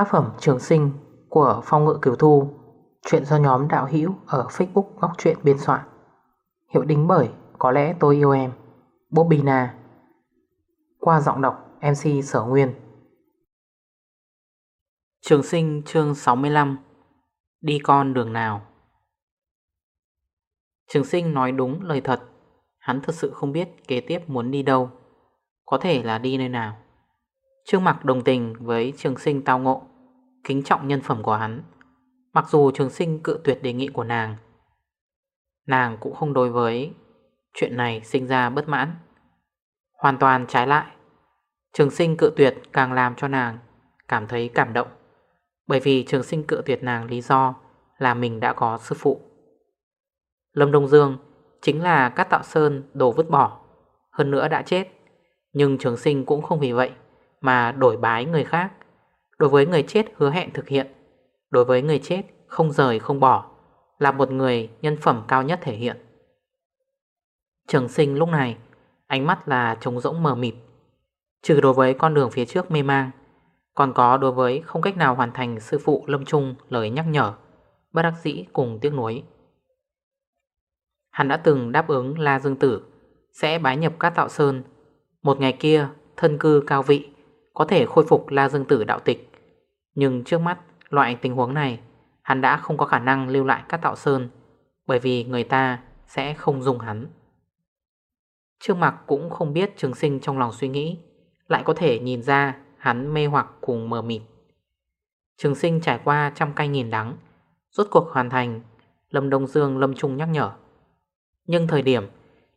Tác phẩm Trường Sinh của Phong Ngự Kiều Thu, Chuyện do nhóm đạo hữu ở Facebook Góc Chuyện biên soạn. Hiệu đính bởi Có lẽ tôi yêu em Bobina Qua giọng đọc MC Sở Nguyên. Trường Sinh, chương 65 Đi con đường nào? Trường Sinh nói đúng lời thật. Hắn thật sự không biết kế tiếp muốn đi đâu. Có thể là đi nơi nào? Trương mặc đồng tình với trường sinh tao ngộ. Kính trọng nhân phẩm của hắn. Mặc dù trường sinh cự tuyệt đề nghị của nàng Nàng cũng không đối với Chuyện này sinh ra bất mãn. Hoàn toàn trái lại, Trường sinh cự tuyệt càng làm cho nàng Cảm thấy cảm động, Bởi vì trường sinh cự tuyệt nàng lý do Là mình đã có sư phụ. Lâm Đông Dương Chính là các tạo sơn đồ vứt bỏ, Hơn nữa đã chết, Nhưng trường sinh cũng không vì vậy Mà đổi bái người khác. Đối với người chết hứa hẹn thực hiện. Đối với người chết không rời, không bỏ Là một người nhân phẩm cao nhất thể hiện. Trường sinh lúc này, Ánh mắt là trống rỗng mờ mịt. Trừ đối với con đường phía trước mê mang, Còn có đối với không cách nào hoàn thành sư phụ Lâm Trung lời nhắc nhở, Bất đắc dĩ cùng tiếc nuối. Hắn đã từng đáp ứng La Dương Tử, Sẽ bái nhập các tạo sơn. Một ngày kia, thân cư cao vị, Có thể khôi phục La Dương Tử đạo tịch. Nhưng trước mắt, loại tình huống này, Hắn đã không có khả năng lưu lại các tạo sơn, Bởi vì người ta sẽ không dùng hắn. Trương mặt cũng không biết trường sinh trong lòng suy nghĩ, Lại có thể nhìn ra hắn mê hoặc cùng mờ mịt. Trường sinh trải qua trăm cay nghìn đắng, Rốt cuộc hoàn thành, Lâm Đông Dương, Lâm Trung nhắc nhở. Nhưng thời điểm,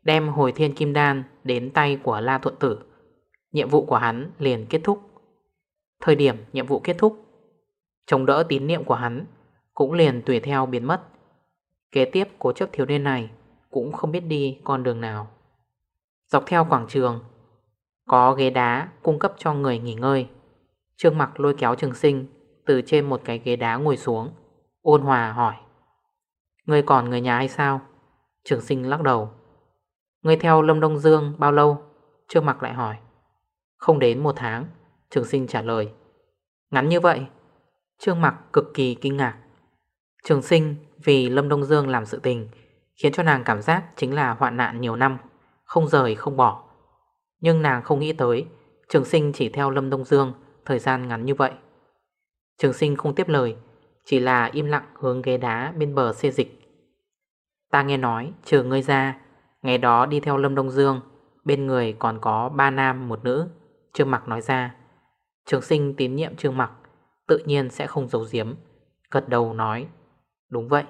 đem hồi thiên kim đan đến tay của La Thuận Tử, Nhiệm vụ của hắn liền kết thúc. Thời điểm nhiệm vụ kết thúc Chống đỡ tín niệm của hắn Cũng liền tùy theo biến mất. Kế tiếp, cố chấp thiếu niên này Cũng không biết đi con đường nào. Dọc theo quảng trường, Có ghế đá cung cấp cho người nghỉ ngơi. Trương mặc lôi kéo trường sinh Từ trên một cái ghế đá ngồi xuống, Ôn hòa hỏi, Ngươi còn người nhà hay sao? Trường sinh lắc đầu, Ngươi theo Lâm Đông Dương bao lâu? Trương mặc lại hỏi, Không đến một tháng. Trường sinh trả lời, Ngắn như vậy. Trương mặc cực kỳ kinh ngạc. Trường sinh vì Lâm Đông Dương làm sự tình, Khiến cho nàng cảm giác chính là hoạn nạn nhiều năm, Không rời, không bỏ. Nhưng nàng không nghĩ tới, Trường sinh chỉ theo Lâm Đông Dương Thời gian ngắn như vậy. Trường sinh không tiếp lời, Chỉ là im lặng hướng ghế đá bên bờ xê dịch. Ta nghe nói, trừ ngươi ra, Ngày đó đi theo Lâm Đông Dương, Bên người còn có ba nam một nữ, Trương Mặc nói ra. Trường sinh tín nhiệm Trương Mặc. Tự nhiên sẽ không giấu giếm. Gật đầu nói, Đúng vậy.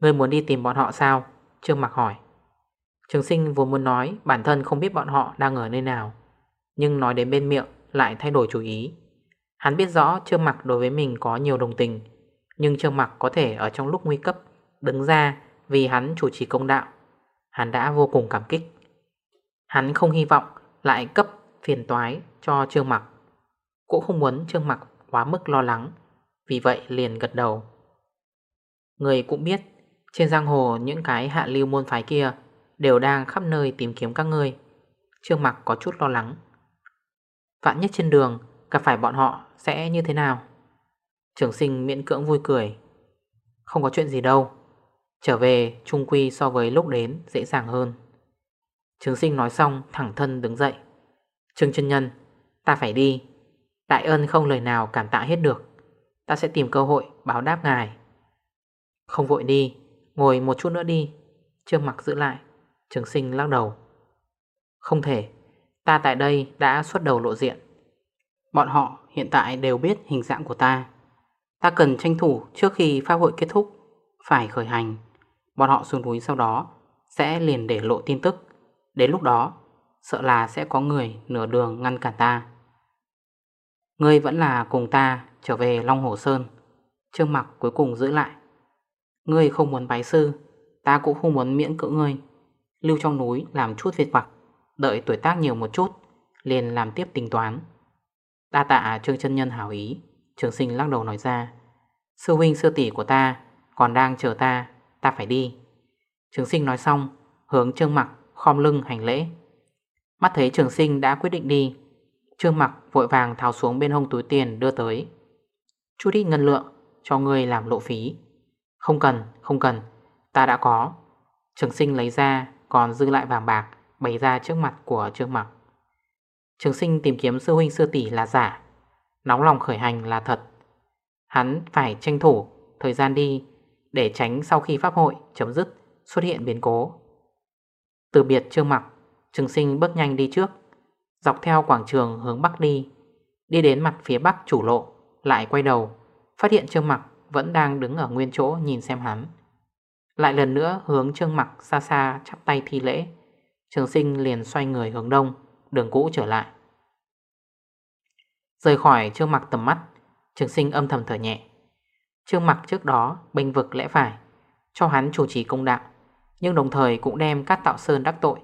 Ngươi muốn đi tìm bọn họ sao? Trương Mặc hỏi. Trường sinh vừa muốn nói, bản thân không biết bọn họ đang ở nơi nào, Nhưng nói đến bên miệng lại thay đổi chủ ý. Hắn biết rõ Trương Mặc đối với mình có nhiều đồng tình, Nhưng Trương Mặc có thể ở trong lúc nguy cấp Đứng ra vì hắn chủ trì công đạo. Hắn đã vô cùng cảm kích. Hắn không hy vọng lại cấp phiền toái cho Trương Mặc. Cũng không muốn Trương Mặc quá mức lo lắng. Vì vậy liền gật đầu. Người cũng biết, Trên giang hồ những cái hạ lưu môn phái kia Đều đang khắp nơi tìm kiếm các ngươi. Trương Mặc có chút lo lắng. Vạn nhất trên đường Gặp phải bọn họ sẽ như thế nào? Trường sinh miễn cưỡng vui cười. Không có chuyện gì đâu. Trở về trung quy so với lúc đến Dễ dàng hơn. Trường sinh nói xong thẳng thân đứng dậy. Trương chân nhân, Ta phải đi. Đại ơn không lời nào cảm tạ hết được. Ta sẽ tìm cơ hội báo đáp ngài. Không vội đi, Ngồi một chút nữa đi. Trương mặc giữ lại. Trường sinh lắc đầu. Không thể, Ta tại đây đã xuất đầu lộ diện. Bọn họ hiện tại đều biết hình dạng của ta. Ta cần tranh thủ trước khi pháp hội kết thúc, Phải khởi hành. Bọn họ xuống núi sau đó Sẽ liền để lộ tin tức. Đến lúc đó, Sợ là sẽ có người nửa đường ngăn cản ta. Ngươi vẫn là cùng ta trở về Long Hồ Sơn. Trương mặc cuối cùng giữ lại. Ngươi không muốn bái sư, Ta cũng không muốn miễn cưỡng ngươi. Lưu trong núi làm chút việc vặt, Đợi tuổi tác nhiều một chút, Liền làm tiếp tính toán. Đa tạ Trương chân Nhân hảo ý, Trường sinh lắc đầu nói ra. Sư huynh sư tỷ của ta Còn đang chờ ta Ta phải đi. Trường sinh nói xong, Hướng trương mặc khom lưng hành lễ. Mắt thấy trường sinh đã quyết định đi Trương mặc vội vàng tháo xuống bên hông túi tiền đưa tới. Chút ít ngân lượng cho người làm lộ phí. Không cần, không cần Ta đã có. Trường sinh lấy ra còn dư lại vàng bạc Bày ra trước mặt của Trương Mặc. Trường sinh tìm kiếm sư huynh sư tỷ là giả. Nóng lòng khởi hành là thật. Hắn phải tranh thủ Thời gian đi Để tránh sau khi pháp hội chấm dứt Xuất hiện biến cố. Từ biệt Trương Mặc Trường sinh bước nhanh đi trước. Dọc theo quảng trường hướng bắc đi. Đi đến mặt phía bắc chủ lộ, Lại quay đầu, Phát hiện Trương Mặc vẫn đang đứng ở nguyên chỗ nhìn xem hắn. Lại lần nữa hướng Trương Mặc xa xa chắp tay thi lễ. Trường sinh liền xoay người hướng đông, Đường cũ trở lại. Rời khỏi Trương Mặc tầm mắt, Trường sinh âm thầm thở nhẹ. Trương Mặc trước đó bênh vực lẽ phải, Cho hắn chủ trì công đạo, Nhưng đồng thời cũng đem các tạo sơn đắc tội.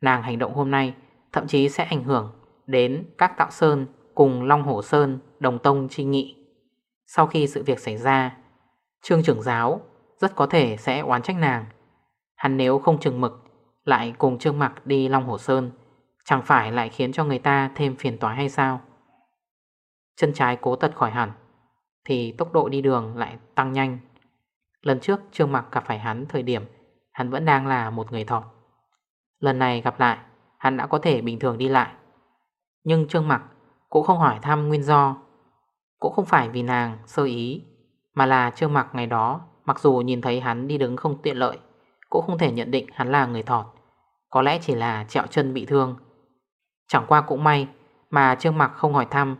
Nàng hành động hôm nay Thậm chí sẽ ảnh hưởng đến các tạo sơn Cùng Long Hổ Sơn, Đồng Tông, Chi Nghị Sau khi sự việc xảy ra, Trương trưởng giáo rất có thể sẽ oán trách nàng. Hắn nếu không chừng mực Lại cùng Trương Mặc đi Long Hổ Sơn, Chẳng phải lại khiến cho người ta thêm phiền toái hay sao? Chân trái cố tật khỏi hẳn, Thì tốc độ đi đường lại tăng nhanh. Lần trước Trương Mặc gặp phải hắn thời điểm, Hắn vẫn đang là một người thọt Lần này gặp lại Hắn đã có thể bình thường đi lại. Nhưng Trương Mặc cũng không hỏi thăm nguyên do, Cũng không phải vì nàng sơ ý, Mà là Trương Mặc ngày đó, Mặc dù nhìn thấy hắn đi đứng không tiện lợi, Cũng không thể nhận định hắn là người thọt, Có lẽ chỉ là trẹo chân bị thương. Chẳng qua cũng may Mà Trương Mặc không hỏi thăm,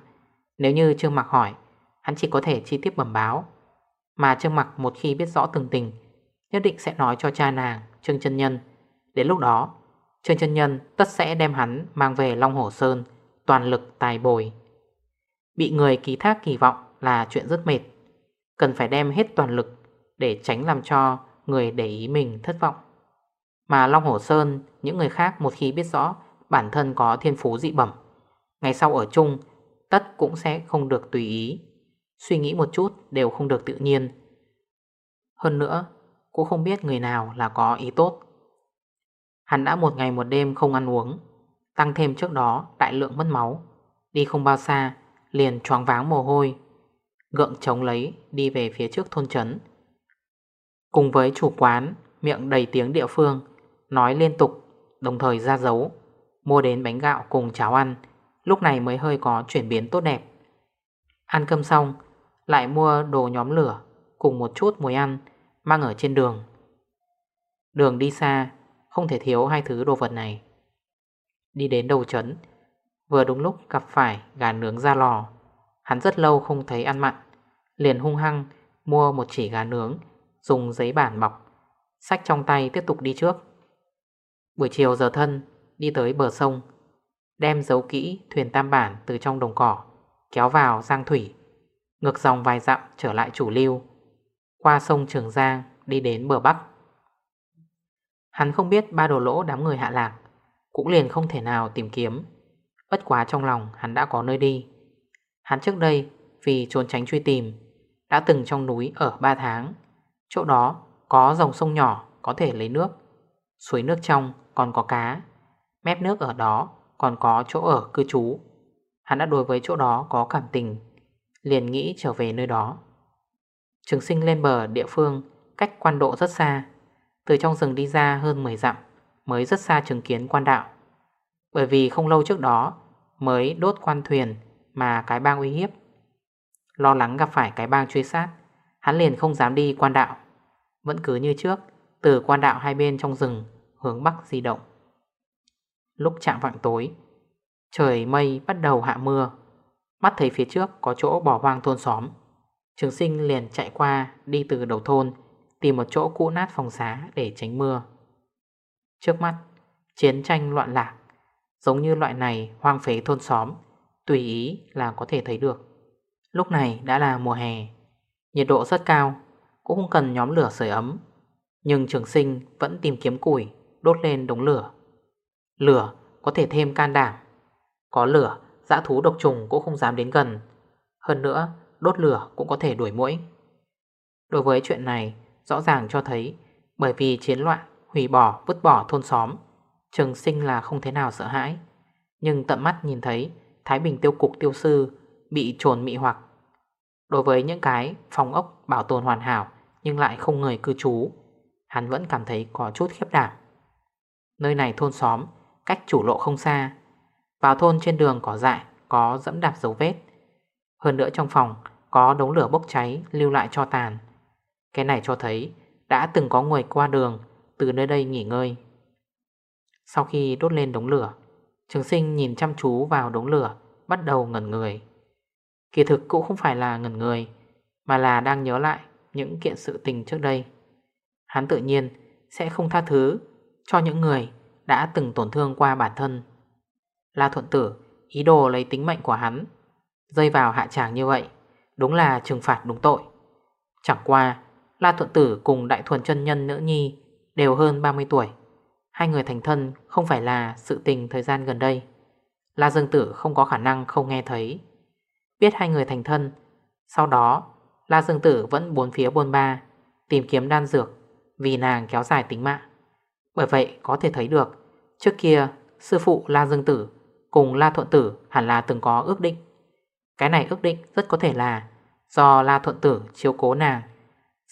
Nếu như Trương Mặc hỏi, Hắn chỉ có thể chi tiết bẩm báo. Mà Trương Mặc một khi biết rõ từng tình, Nhất định sẽ nói cho cha nàng Trương chân Nhân. Đến lúc đó Trương chân Nhân, tất sẽ đem hắn Mang về Long Hổ Sơn, Toàn lực tài bồi. Bị người ký thác kỳ vọng là chuyện rất mệt. Cần phải đem hết toàn lực Để tránh làm cho người để ý mình thất vọng. Mà Long Hổ Sơn, Những người khác một khi biết rõ Bản thân có thiên phú dị bẩm, Ngày sau ở chung, Tất cũng sẽ không được tùy ý. Suy nghĩ một chút đều không được tự nhiên. Hơn nữa, Cũng không biết người nào là có ý tốt. Hắn đã một ngày một đêm không ăn uống. Tăng thêm trước đó, đại lượng mất máu. Đi không bao xa, Liền choáng váng mồ hôi. Gượng chống lấy, đi về phía trước thôn trấn. Cùng với chủ quán, Miệng đầy tiếng địa phương, Nói liên tục, Đồng thời ra dấu. Mua đến bánh gạo cùng cháo ăn, Lúc này mới hơi có chuyển biến tốt đẹp. Ăn cơm xong, Lại mua đồ nhóm lửa, Cùng một chút muối ăn, Mang ở trên đường. Đường đi xa không thể thiếu hai thứ đồ vật này. Đi đến đầu trấn, Vừa đúng lúc gặp phải gà nướng ra lò. Hắn rất lâu không thấy ăn mặn, Liền hung hăng Mua một chỉ gà nướng, Dùng giấy bản bọc Sách trong tay tiếp tục đi trước. Buổi chiều giờ thân, Đi tới bờ sông, Đem giấu kỹ thuyền tam bản từ trong đồng cỏ, Kéo vào giang thủy, Ngược dòng vài dặm trở lại chủ lưu. Qua sông Trường Giang, Đi đến bờ Bắc. Hắn không biết ba đồ lỗ đám người hạ lạc, Cũng liền không thể nào tìm kiếm. Bất quá trong lòng hắn đã có nơi đi. Hắn trước đây Vì trốn tránh truy tìm, Đã từng trong núi ở 3 tháng. Chỗ đó có dòng sông nhỏ Có thể lấy nước, Suối nước trong còn có cá, Mép nước ở đó còn có chỗ ở cư trú. Hắn đã đối với chỗ đó có cảm tình, Liền nghĩ trở về nơi đó. Trường sinh lên bờ địa phương Cách quan độ rất xa từ trong rừng đi ra hơn 10 dặm, Mới rất xa chứng kiến quan đạo. Bởi vì không lâu trước đó, Mới đốt quan thuyền Mà cái bang uy hiếp. Lo lắng gặp phải cái bang truy sát, Hắn liền không dám đi quan đạo. Vẫn cứ như trước, Từ quan đạo hai bên trong rừng Hướng bắc di động. Lúc chạm vạng tối, Trời mây bắt đầu hạ mưa. Mắt thấy phía trước có chỗ bỏ hoang thôn xóm, Trường sinh liền chạy qua Đi từ đầu thôn Tìm một chỗ cũ nát phòng xá để tránh mưa. Trước mắt, Chiến tranh loạn lạc, Giống như loại này hoang phế thôn xóm, Tùy ý là có thể thấy được. Lúc này đã là mùa hè, Nhiệt độ rất cao, Cũng không cần nhóm lửa sưởi ấm, Nhưng trường sinh vẫn tìm kiếm củi, Đốt lên đống lửa. Lửa có thể thêm can đảm, Có lửa, Dã thú độc trùng cũng không dám đến gần, Hơn nữa, đốt lửa cũng có thể đuổi mũi Đối với chuyện này Rõ ràng cho thấy Bởi vì chiến loạn, hủy bỏ, vứt bỏ thôn xóm, Trường sinh là không thế nào sợ hãi. Nhưng tận mắt nhìn thấy Thái Bình tiêu cục tiêu sư Bị trồn mị hoặc. Đối với những cái phòng ốc bảo tồn hoàn hảo Nhưng lại không người cư trú, Hắn vẫn cảm thấy có chút khiếp đảm. Nơi này thôn xóm Cách chủ lộ không xa, Vào thôn trên đường có dại Có dẫm đạp dấu vết. Hơn nữa trong phòng có đống lửa bốc cháy Lưu lại cho tàn. Cái này cho thấy đã từng có người qua đường, Từ nơi đây nghỉ ngơi. Sau khi đốt lên đống lửa, Trường sinh nhìn chăm chú vào đống lửa, Bắt đầu ngẩn người. Kỳ thực cũng không phải là ngẩn người, Mà là đang nhớ lại những kiện sự tình trước đây. Hắn tự nhiên sẽ không tha thứ cho những người đã từng tổn thương qua bản thân. La Thuận Tử ý đồ lấy tính mệnh của hắn, Rơi vào hạ tràng như vậy, Đúng là trừng phạt đúng tội. Chẳng qua La Thuận Tử cùng Đại Thuần chân Nhân Nữ Nhi Đều hơn 30 tuổi. Hai người thành thân không phải là sự tình thời gian gần đây. La Dương Tử không có khả năng không nghe thấy. Biết hai người thành thân, Sau đó La Dương Tử vẫn bốn phía buôn ba, Tìm kiếm đan dược Vì nàng kéo dài tính mạng. Bởi vậy có thể thấy được, Trước kia sư phụ La Dương Tử Cùng La Thuận Tử hẳn là từng có ước định. Cái này ước định rất có thể là Do La Thuận Tử chiếu cố nàng.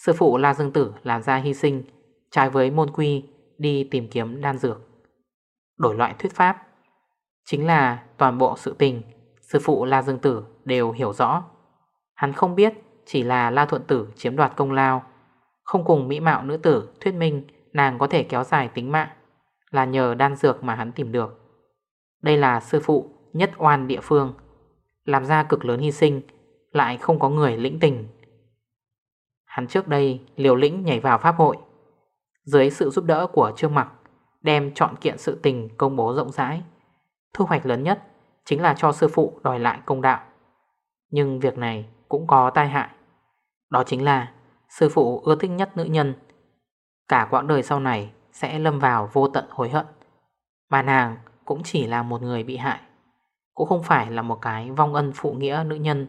Sư phụ La Dương Tử làm ra hy sinh, Trái với môn quy Đi tìm kiếm đan dược. Đổi loại thuyết pháp, Chính là toàn bộ sự tình, Sư phụ La Dương Tử đều hiểu rõ. Hắn không biết Chỉ là La Thuận Tử chiếm đoạt công lao, Không cùng mỹ mạo nữ tử thuyết minh Nàng có thể kéo dài tính mạng, Là nhờ đan dược mà hắn tìm được. Đây là sư phụ nhất oan địa phương, Làm ra cực lớn hy sinh, Lại không có người lĩnh tình. Hắn trước đây liều lĩnh nhảy vào pháp hội. Dưới sự giúp đỡ của Trương Mặc, Đem chọn kiện sự tình công bố rộng rãi. Thu hoạch lớn nhất Chính là cho sư phụ đòi lại công đạo. Nhưng việc này cũng có tai hại. Đó chính là Sư phụ ưa thích nhất nữ nhân. Cả quãng đời sau này Sẽ lâm vào vô tận hối hận. Mà nàng cũng chỉ là một người bị hại, Cũng không phải là một cái vong ân phụ nghĩa nữ nhân.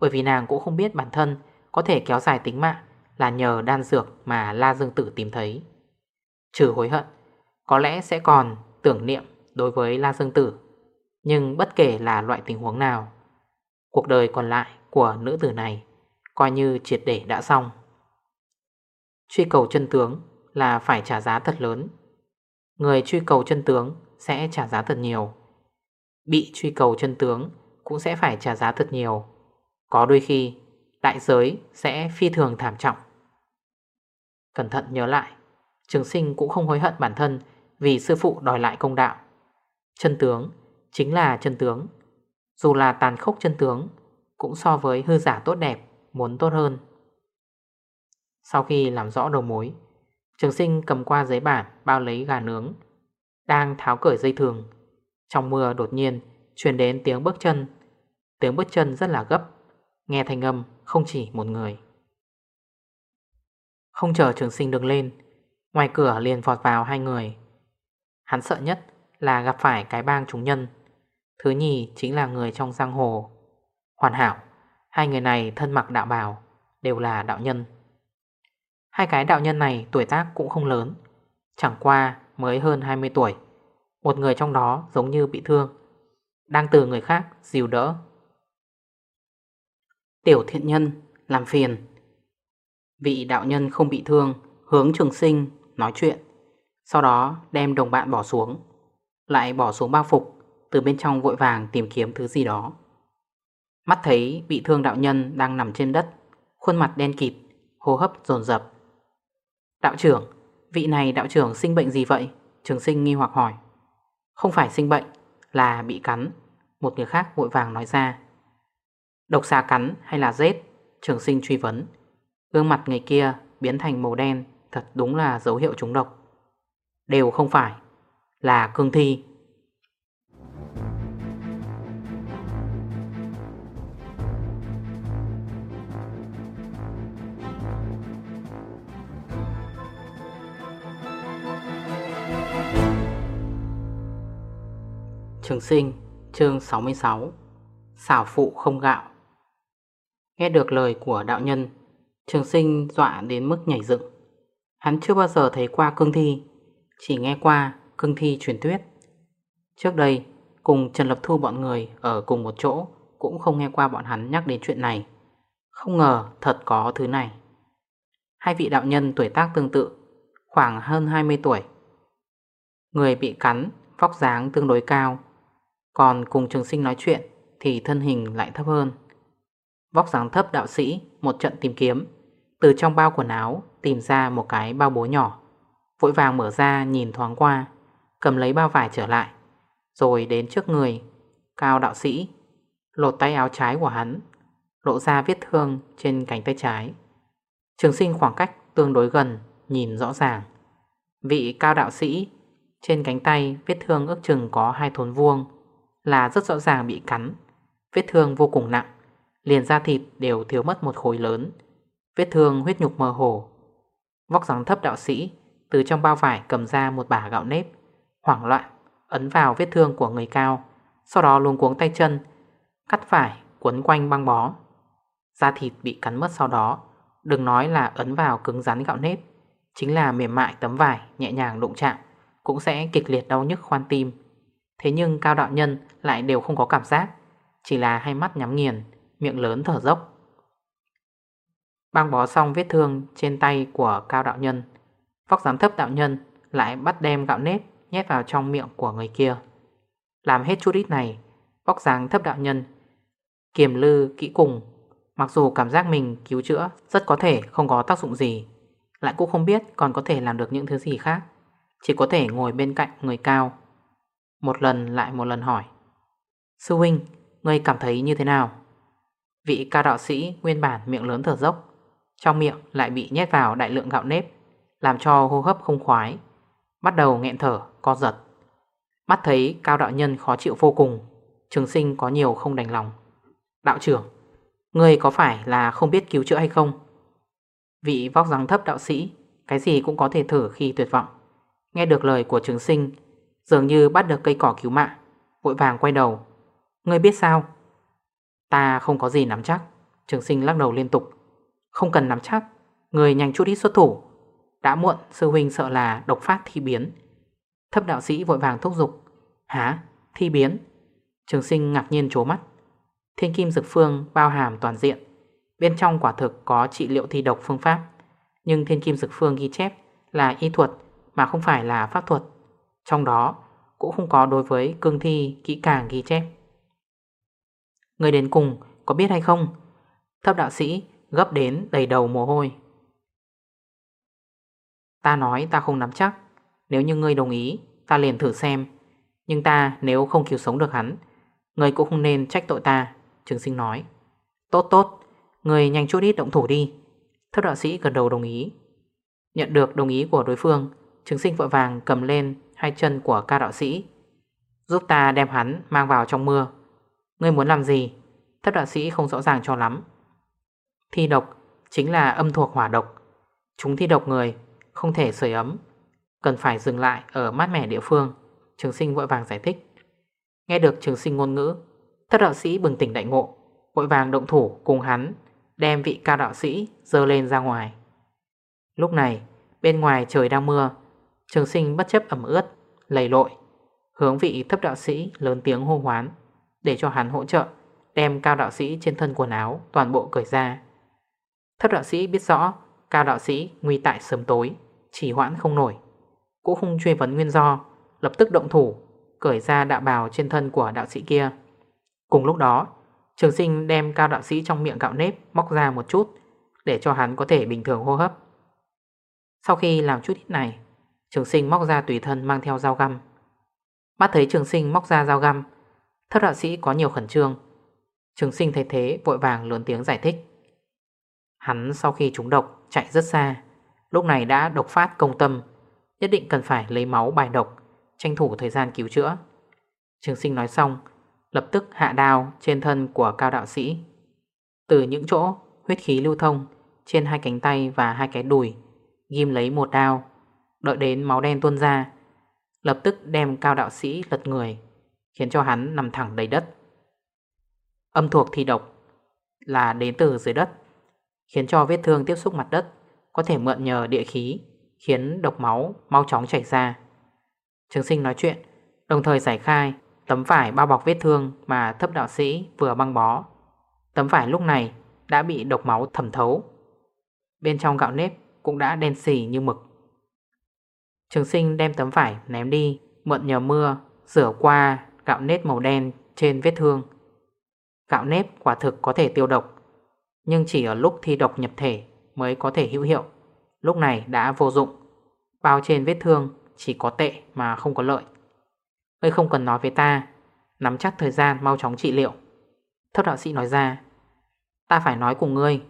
Bởi vì nàng cũng không biết bản thân có thể kéo dài tính mạng Là nhờ đan dược mà La Dương Tử tìm thấy. Trừ hối hận, Có lẽ sẽ còn tưởng niệm đối với La Dương Tử. Nhưng bất kể là loại tình huống nào, Cuộc đời còn lại của nữ tử này Coi như triệt để đã xong. Truy cầu chân tướng là phải trả giá thật lớn. Người truy cầu chân tướng sẽ trả giá thật nhiều. Bị truy cầu chân tướng cũng sẽ phải trả giá thật nhiều. Có đôi khi đại giới sẽ phi thường thảm trọng. Cẩn thận nhớ lại, Trường sinh cũng không hối hận bản thân Vì sư phụ đòi lại công đạo. Chân tướng chính là chân tướng. Dù là tàn khốc chân tướng, Cũng so với hư giả tốt đẹp Muốn tốt hơn. Sau khi làm rõ đầu mối, Trường sinh cầm qua giấy bản Bao lấy gà nướng, Đang tháo cởi dây thường Trong mưa đột nhiên Truyền đến tiếng bước chân. Tiếng bước chân rất là gấp. Nghe thanh âm, không chỉ một người. Không chờ trường sinh đứng lên, Ngoài cửa liền vọt vào hai người. Hắn sợ nhất là gặp phải cái bang chúng nhân. Thứ nhì chính là người trong giang hồ. Hoàn hảo, Hai người này thân mặc đạo bào, Đều là đạo nhân. Hai cái đạo nhân này tuổi tác cũng không lớn, Chẳng qua mới hơn 20 tuổi. Một người trong đó giống như bị thương, Đang từ người khác dìu đỡ. Tiểu thiện nhân, làm phiền. Vị đạo nhân không bị thương, Hướng trường sinh, nói chuyện. Sau đó đem đồng bạn bỏ xuống. Lại bỏ xuống bao phục, Từ bên trong vội vàng tìm kiếm thứ gì đó. Mắt thấy bị thương đạo nhân đang nằm trên đất, Khuôn mặt đen kịt, Hô hấp dồn dập. Đạo trưởng, Vị này đạo trưởng sinh bệnh gì vậy? Trường sinh nghi hoặc hỏi. Không phải sinh bệnh, Là bị cắn. Một người khác vội vàng nói ra. Độc xà cắn hay là rết? Trường sinh truy vấn. Gương mặt người kia biến thành màu đen, Thật đúng là dấu hiệu trúng độc. Đều không phải, Là cương thi. Trường sinh, chương 66 Xảo phụ không gạo. Nghe được lời của đạo nhân, Trường sinh dọa đến mức nhảy dựng. Hắn chưa bao giờ thấy qua cương thi, Chỉ nghe qua cương thi truyền thuyết. Trước đây, Cùng Trần Lập Thu bọn người Ở cùng một chỗ Cũng không nghe qua bọn hắn nhắc đến chuyện này. Không ngờ thật có thứ này. Hai vị đạo nhân tuổi tác tương tự, Khoảng hơn 20 tuổi. Người bị cắn, Vóc dáng tương đối cao, Còn cùng trường sinh nói chuyện Thì thân hình lại thấp hơn. Vóc dáng thấp đạo sĩ, Một trận tìm kiếm. Từ trong bao quần áo, tìm ra một cái bao bố nhỏ. Vội vàng mở ra, nhìn thoáng qua. Cầm lấy bao vải trở lại. Rồi đến trước người. Cao đạo sĩ. Lột tay áo trái của hắn. Lộ ra vết thương trên cánh tay trái. Trường sinh khoảng cách tương đối gần, Nhìn rõ ràng. Vị cao đạo sĩ, Trên cánh tay vết thương ước chừng có hai thốn vuông, Là rất rõ ràng bị cắn. Vết thương vô cùng nặng. Liền da thịt đều thiếu mất một khối lớn. Vết thương, huyết nhục mơ hồ. Vóc dáng thấp đạo sĩ, Từ trong bao vải cầm ra một bả gạo nếp. Hoảng loạn, Ấn vào vết thương của người cao, Sau đó luống cuống tay chân, Cắt phải cuốn quanh băng bó. Da thịt bị cắn mất sau đó, Đừng nói là ấn vào cứng rắn gạo nếp, Chính là mềm mại tấm vải, nhẹ nhàng đụng chạm, Cũng sẽ kịch liệt đau nhức khoan tim. Thế nhưng cao đạo nhân lại đều không có cảm giác, Chỉ là hai mắt nhắm nghiền. Miệng lớn thở dốc. Băng bó xong vết thương trên tay của cao đạo nhân Vóc giám thấp đạo nhân lại bắt đem gạo nếp nhét vào trong miệng của người kia. Làm hết chút ít này Vóc dáng thấp đạo nhân, Kiềm lư kỹ cùng, Mặc dù cảm giác mình cứu chữa Rất có thể không có tác dụng gì, Lại cũng không biết còn có thể làm được những thứ gì khác, Chỉ có thể ngồi bên cạnh người cao. Một lần lại một lần hỏi, Sư huynh, Ngươi cảm thấy như thế nào? Vị ca đạo sĩ nguyên bản miệng lớn thở dốc Trong miệng lại bị nhét vào đại lượng gạo nếp Làm cho hô hấp không khoái Bắt đầu nghẹn thở, co giật. Mắt thấy cao đạo nhân khó chịu vô cùng Trường sinh có nhiều không đành lòng. Đạo trưởng Người có phải là không biết cứu chữa hay không? Vị vóc dáng thấp đạo sĩ Cái gì cũng có thể thử khi tuyệt vọng. Nghe được lời của trường sinh Dường như bắt được cây cỏ cứu mạng Vội vàng quay đầu. Ngươi biết sao? Ta không có gì nắm chắc. Trường sinh lắc đầu liên tục. Không cần nắm chắc. Người nhanh chút ít xuất thủ. Đã muộn, sư huynh sợ là độc phát thi biến. Thấp đạo sĩ vội vàng thúc giục. Hả? Thi biến? Trường sinh ngạc nhiên trố mắt. Thiên kim dực phương bao hàm toàn diện. Bên trong quả thực có trị liệu thi độc phương pháp. Nhưng thiên kim dực phương ghi chép là y thuật mà không phải là pháp thuật. Trong đó, cũng không có đối với cương thi kỹ càng ghi chép. Người đến cùng có biết hay không? Thấp đạo sĩ gấp đến đầy đầu mồ hôi. Ta nói ta không nắm chắc. Nếu như ngươi đồng ý, Ta liền thử xem. Nhưng ta nếu không cứu sống được hắn, Ngươi cũng không nên trách tội ta, Trường sinh nói. Tốt tốt. Ngươi nhanh chút ít động thủ đi. Thất đạo sĩ gần đầu đồng ý. Nhận được đồng ý của đối phương, Trường sinh vội vàng cầm lên hai chân của ca đạo sĩ. Giúp ta đem hắn mang vào trong mưa. Ngươi muốn làm gì? Thất đạo sĩ không rõ ràng cho lắm. Thi độc chính là âm thuộc hỏa độc. Chúng thi độc người Không thể sưởi ấm, Cần phải dừng lại ở mát mẻ địa phương. Trường sinh vội vàng giải thích. Nghe được trường sinh ngôn ngữ, Thất đạo sĩ bừng tỉnh đại ngộ, Vội vàng động thủ cùng hắn, Đem vị cao đạo sĩ dơ lên ra ngoài. Lúc này, Bên ngoài trời đang mưa, Trường sinh bất chấp ẩm ướt, Lầy lội, Hướng vị thấp đạo sĩ lớn tiếng hô hoán. Để cho hắn hỗ trợ, Đem cao đạo sĩ trên thân quần áo Toàn bộ cởi ra. Thấp đạo sĩ biết rõ, Cao đạo sĩ nguy tại sớm tối Chỉ hoãn không nổi. Cũng không truy vấn nguyên do, Lập tức động thủ, Cởi ra đạo bào trên thân của đạo sĩ kia. Cùng lúc đó, Trường sinh đem cao đạo sĩ trong miệng gạo nếp Móc ra một chút, Để cho hắn có thể bình thường hô hấp. Sau khi làm chút ít này, Trường sinh móc ra tùy thân mang theo dao găm. Bắt thấy trường sinh móc ra dao găm Thất đạo sĩ có nhiều khẩn trương. Trường sinh thấy thế, vội vàng lớn tiếng giải thích. Hắn sau khi trúng độc, chạy rất xa. Lúc này đã độc phát công tâm, Nhất định cần phải lấy máu bài độc, Tranh thủ thời gian cứu chữa. Trường sinh nói xong, Lập tức hạ đao trên thân của cao đạo sĩ. Từ những chỗ, huyết khí lưu thông, Trên hai cánh tay và hai cái đùi, Ghim lấy một đao, Đợi đến máu đen tuôn ra, Lập tức đem cao đạo sĩ lật người. Khiến cho hắn nằm thẳng đầy đất. Âm thuộc thi độc Là đến từ dưới đất, Khiến cho vết thương tiếp xúc mặt đất, Có thể mượn nhờ địa khí, Khiến độc máu, mau chóng chảy ra. Trường sinh nói chuyện, Đồng thời giải khai Tấm vải bao bọc vết thương mà thấp đạo sĩ vừa băng bó. Tấm vải lúc này đã bị độc máu thẩm thấu. Bên trong gạo nếp cũng đã đen xỉ như mực. Trường sinh đem tấm vải ném đi, Mượn nhờ mưa, Rửa qua gạo nếp màu đen trên vết thương. Gạo nếp quả thực có thể tiêu độc, Nhưng chỉ ở lúc thi độc nhập thể Mới có thể hữu hiệu. Lúc này đã vô dụng, Bao trên vết thương chỉ có tệ mà không có lợi. Ngươi không cần nói với ta, Nắm chắc thời gian mau chóng trị liệu. Thất đạo sĩ nói ra, Ta phải nói cùng ngươi,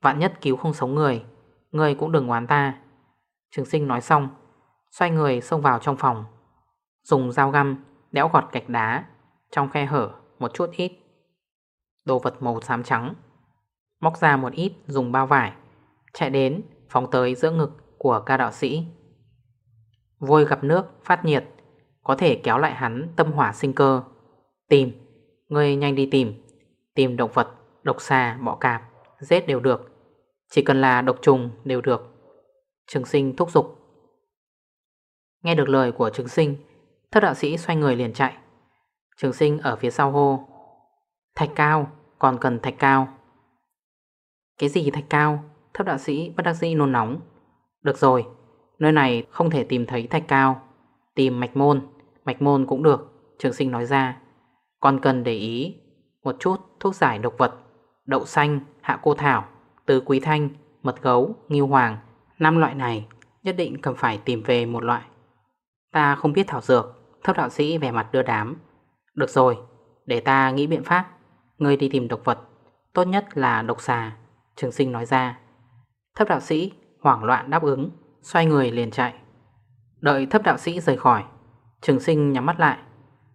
Vạn nhất cứu không sống người, Ngươi cũng đừng oán ta. Trường sinh nói xong, Xoay người xông vào trong phòng, Dùng dao găm đẽo gọt gạch đá Trong khe hở một chút ít. Đồ vật màu xám trắng. Móc ra một ít dùng bao vải Chạy đến phóng tới giữa ngực của ca đạo sĩ. Vôi gặp nước phát nhiệt Có thể kéo lại hắn tâm hỏa sinh cơ. Tìm Ngươi nhanh đi tìm. Tìm động vật, độc xà, bọ cạp Giết đều được. Chỉ cần là độc trùng đều được. Trường sinh thúc giục. Nghe được lời của trường sinh Thất đạo sĩ xoay người liền chạy. Trường sinh ở phía sau hô Thạch cao Còn cần thạch cao. Cái gì thạch cao? Thất đạo sĩ bất đắc dĩ nôn nóng. Được rồi Nơi này không thể tìm thấy thạch cao. Tìm mạch môn Mạch môn cũng được. Trường sinh nói ra. Còn cần để ý Một chút thuốc giải độc vật Đậu xanh, hạ cô thảo Tứ quý thanh, mật gấu, nghiêu hoàng năm loại này nhất định cần phải tìm về một loại. Ta không biết thảo dược. Thấp đạo sĩ vẻ mặt đưa đám. Được rồi, để ta nghĩ biện pháp. Ngươi đi tìm độc vật Tốt nhất là độc xà Trường sinh nói ra. Thấp đạo sĩ hoảng loạn đáp ứng Xoay người liền chạy. Đợi thấp đạo sĩ rời khỏi Trường sinh nhắm mắt lại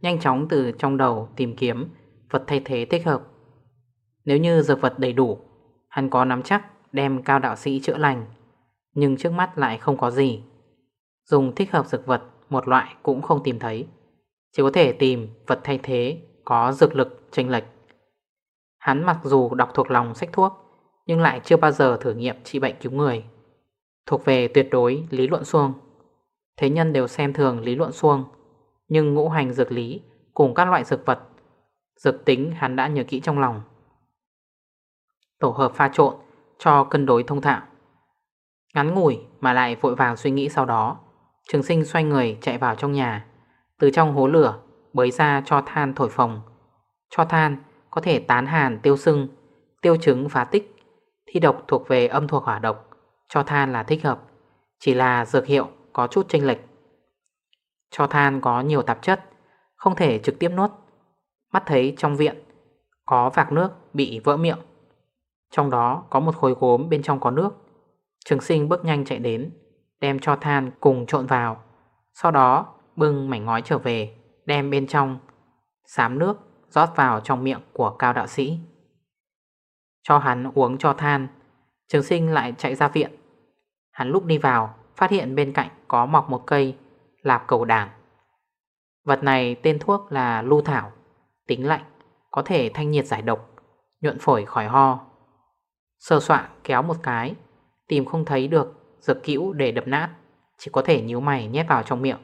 Nhanh chóng từ trong đầu tìm kiếm Vật thay thế thích hợp. Nếu như dược vật đầy đủ Hắn có nắm chắc đem cao đạo sĩ chữa lành Nhưng trước mắt lại không có gì. Dùng thích hợp dược vật một loại cũng không tìm thấy. Chỉ có thể tìm vật thay thế Có dược lực chênh lệch. Hắn mặc dù đọc thuộc lòng sách thuốc, Nhưng lại chưa bao giờ thử nghiệm trị bệnh cứu người. Thuộc về tuyệt đối lý luận xuông. Thế nhân đều xem thường lý luận xuông, Nhưng ngũ hành dược lý Cùng các loại dược vật, Dược tính hắn đã nhớ kỹ trong lòng. Tổ hợp pha trộn Cho cân đối thông thạo. Ngắn ngủi mà lại vội vàng suy nghĩ sau đó. Trường sinh xoay người chạy vào trong nhà. Từ trong hố lửa, Bới ra cho than thổi phồng. Cho than có thể tán hàn tiêu sưng, Tiêu chứng phá tích. Thi độc thuộc về âm thuộc hỏa độc. Cho than là thích hợp. Chỉ là dược hiệu có chút chênh lệch. Cho than có nhiều tạp chất, Không thể trực tiếp nuốt. Mắt thấy trong viện Có vạc nước bị vỡ miệng. Trong đó có một khối gốm bên trong có nước. Trường sinh bước nhanh chạy đến. Đem cho than cùng trộn vào. Sau đó, bưng mảnh ngói trở về, Đem bên trong Xám nước rót vào trong miệng của cao đạo sĩ. Cho hắn uống cho than, Trường sinh lại chạy ra viện. Hắn lúc đi vào, Phát hiện bên cạnh có mọc một cây Lạp cầu đàn Vật này tên thuốc là lưu thảo, Tính lạnh, Có thể thanh nhiệt giải độc, Nhuận phổi khỏi ho. Sơ soạn kéo một cái, Tìm không thấy được dược cữu để đập nát. Chỉ có thể nhíu mày nhét vào trong miệng.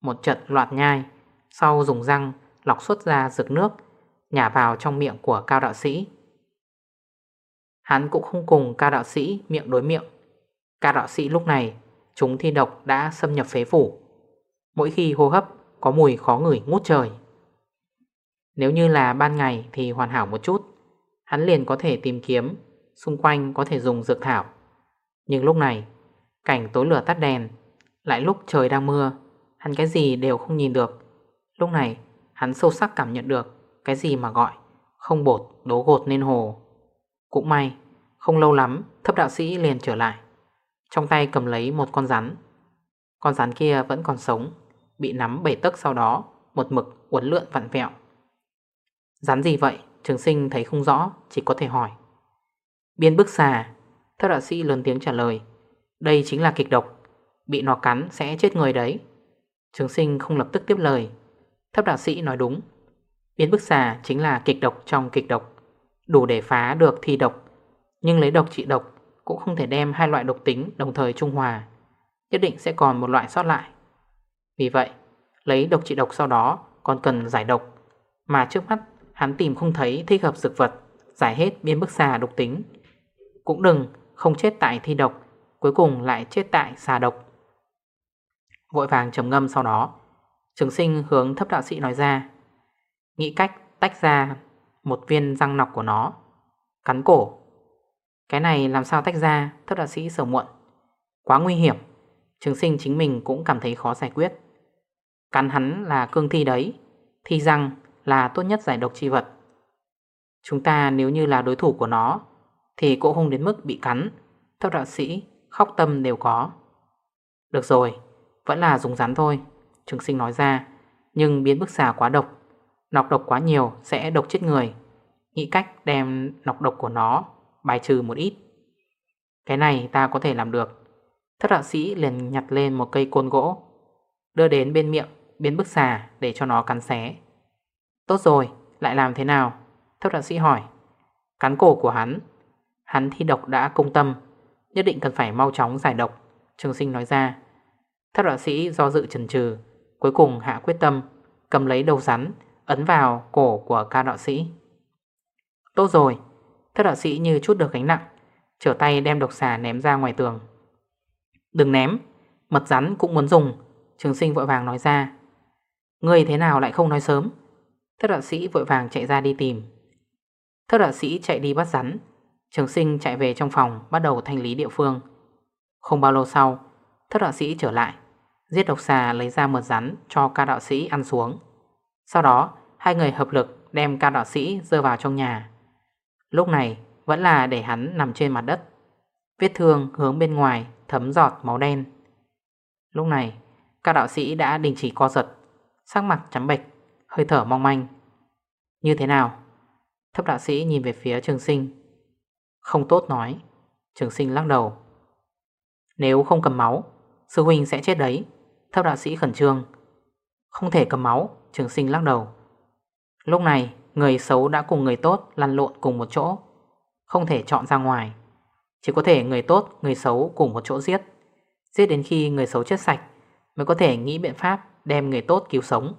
Một trận loạt nhai. Sau dùng răng, lọc xuất ra dược nước, Nhả vào trong miệng của cao đạo sĩ. Hắn cũng không cùng cao đạo sĩ miệng đối miệng. Cao đạo sĩ lúc này, Chúng thi độc đã xâm nhập phế phủ. Mỗi khi hô hấp, Có mùi khó ngửi ngút trời. Nếu như là ban ngày Thì hoàn hảo một chút. Hắn liền có thể tìm kiếm, Xung quanh có thể dùng dược thảo. Nhưng lúc này Cảnh tối lửa tắt đèn. Lại lúc trời đang mưa, Hắn cái gì đều không nhìn được. Lúc này, hắn sâu sắc cảm nhận được Cái gì mà gọi Không bột, đố gột nên hồ. Cũng may, Không lâu lắm thấp đạo sĩ liền trở lại. Trong tay cầm lấy một con rắn. Con rắn kia vẫn còn sống, Bị nắm bảy tấc sau đó, Một mực uốn lượn vặn vẹo. Rắn gì vậy? Trường sinh thấy không rõ, Chỉ có thể hỏi. Biên bức xà, Thất đạo sĩ lớn tiếng trả lời. Đây chính là kịch độc. Bị nó cắn sẽ chết người đấy. Trường sinh không lập tức tiếp lời. Thấp đạo sĩ nói đúng. Biến bức xà chính là kịch độc trong kịch độc. Đủ để phá được thi độc. Nhưng lấy độc trị độc Cũng không thể đem hai loại độc tính đồng thời trung hòa. Nhất định sẽ còn một loại sót lại. Vì vậy, Lấy độc trị độc sau đó Còn cần giải độc. Mà trước mắt, hắn tìm không thấy thích hợp dược vật giải hết biến bức xà độc tính. Cũng đừng, không chết tại thi độc. Cuối cùng lại chết tại xà độc. Vội vàng trầm ngâm sau đó, Trường sinh hướng thấp đạo sĩ nói ra. Nghĩ cách tách ra Một viên răng nọc của nó. Cắn cổ. Cái này làm sao tách ra? Thấp đạo sĩ sầu muộn. Quá nguy hiểm. Trường sinh chính mình cũng cảm thấy khó giải quyết. Cắn hắn là cương thi đấy. Thi răng là tốt nhất giải độc chi vật. Chúng ta nếu như là đối thủ của nó, Thì cũng không đến mức bị cắn. Thấp đạo sĩ khóc tâm đều có. Được rồi, Vẫn là dùng rắn thôi, Trường sinh nói ra. Nhưng biến bức xà quá độc, Nọc độc quá nhiều sẽ độc chết người. Nghĩ cách đem nọc độc của nó Bài trừ một ít. Cái này ta có thể làm được. Thất đạo sĩ liền nhặt lên một cây côn gỗ, Đưa đến bên miệng Biến bức xà để cho nó cắn xé. Tốt rồi, lại làm thế nào? Thất đạo sĩ hỏi. Cắn cổ của hắn. Hắn thi độc đã công tâm. Nhất định cần phải mau chóng giải độc. Trường sinh nói ra. Thất đạo sĩ do dự chần chừ, Cuối cùng hạ quyết tâm, Cầm lấy đầu rắn, Ấn vào cổ của ca đạo sĩ. Tốt rồi Thất đạo sĩ như chút được gánh nặng, Trở tay đem độc xà ném ra ngoài tường. Đừng ném, Mật rắn cũng muốn dùng, Trường sinh vội vàng nói ra. Người thế nào lại không nói sớm? Thất đạo sĩ vội vàng chạy ra đi tìm. Thất đạo sĩ chạy đi bắt rắn Trường sinh chạy về trong phòng, Bắt đầu thanh lý địa phương. Không bao lâu sau, Thất đạo sĩ trở lại, Giết độc xà lấy ra mật rắn cho ca đạo sĩ ăn xuống. Sau đó, Hai người hợp lực đem ca đạo sĩ rơi vào trong nhà. Lúc này, vẫn là để hắn nằm trên mặt đất, Vết thương hướng bên ngoài thấm giọt máu đen. Lúc này, Ca đạo sĩ đã đình chỉ co giật, Sắc mặt trắng bệch, Hơi thở mong manh. Như thế nào? Thấp đạo sĩ nhìn về phía trường sinh. Không tốt nói. Trường sinh lắc đầu. Nếu không cầm máu Sư huynh sẽ chết đấy. Thấp đạo sĩ khẩn trương. Không thể cầm máu Trường sinh lắc đầu. Lúc này người xấu đã cùng người tốt lăn lộn cùng một chỗ. Không thể chọn ra ngoài. Chỉ có thể người tốt, người xấu cùng một chỗ giết. Giết đến khi người xấu chết sạch Mới có thể nghĩ biện pháp đem người tốt cứu sống.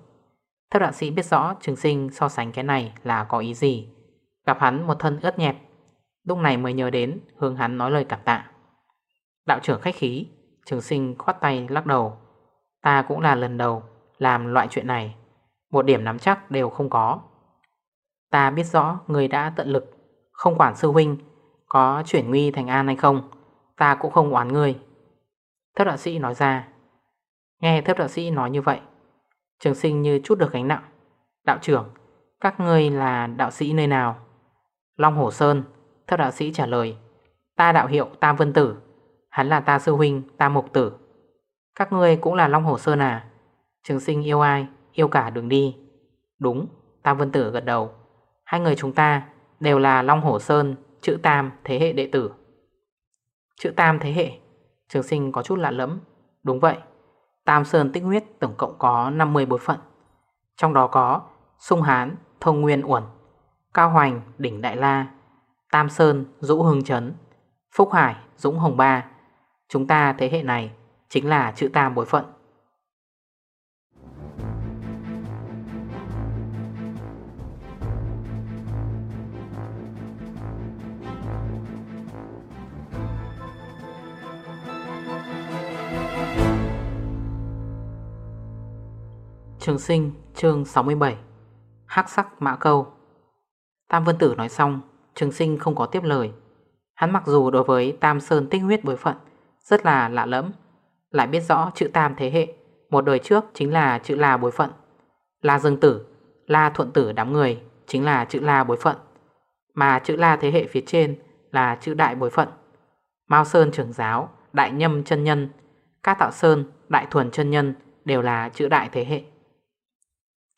Thất đạo sĩ biết rõ trường sinh so sánh cái này là có ý gì. Gặp hắn một thân ướt nhẹp Lúc này mới nhớ đến hướng hắn nói lời cảm tạ. Đạo trưởng khách khí, Trường sinh khoát tay lắc đầu. Ta cũng là lần đầu làm loại chuyện này, Một điểm nắm chắc đều không có. Ta biết rõ người đã tận lực, Không quản sư huynh Có chuyển nguy thành an hay không, Ta cũng không oán người Thất đạo sĩ nói ra. Nghe thất đạo sĩ nói như vậy, Trường sinh như chút được gánh nặng. Đạo trưởng, Các ngươi là đạo sĩ nơi nào? Long hồ Sơn Thất đạo sĩ trả lời Ta đạo hiệu Tam Vân Tử Hắn là ta sư huynh Tam Mục Tử. Các ngươi cũng là Long hồ Sơn à? Trường sinh yêu ai Yêu cả đường đi. Đúng Tam Vân Tử gật đầu. Hai người chúng ta đều là Long Hổ Sơn Chữ Tam thế hệ đệ tử. Chữ Tam thế hệ? Trường sinh có chút lạ lẫm. Đúng vậy Tam Sơn tích huyết tổng cộng có 50 bối phận. Trong đó có Sung Hán, Thông Nguyên Uẩn Cao Hoành, Đỉnh Đại La Tam Sơn, Dũ Hưng Trấn Phúc Hải, Dũng Hồng Ba. Chúng ta thế hệ này chính là chữ Tam bối phận. Trường sinh chương 67 Hắc sắc mã câu. Tam Vân Tử nói xong Trường sinh không có tiếp lời. Hắn mặc dù đối với Tam Sơn tinh huyết bối phận Rất là lạ lẫm Lại biết rõ chữ Tam thế hệ Một đời trước chính là chữ La bối phận. La Dương Tử, La Thuận Tử đám người Chính là chữ La bối phận Mà chữ La thế hệ phía trên Là chữ Đại bối phận. Mao Sơn trưởng giáo, Đại Nhâm chân nhân Cát Tạo Sơn, Đại Thuần chân nhân Đều là chữ Đại thế hệ.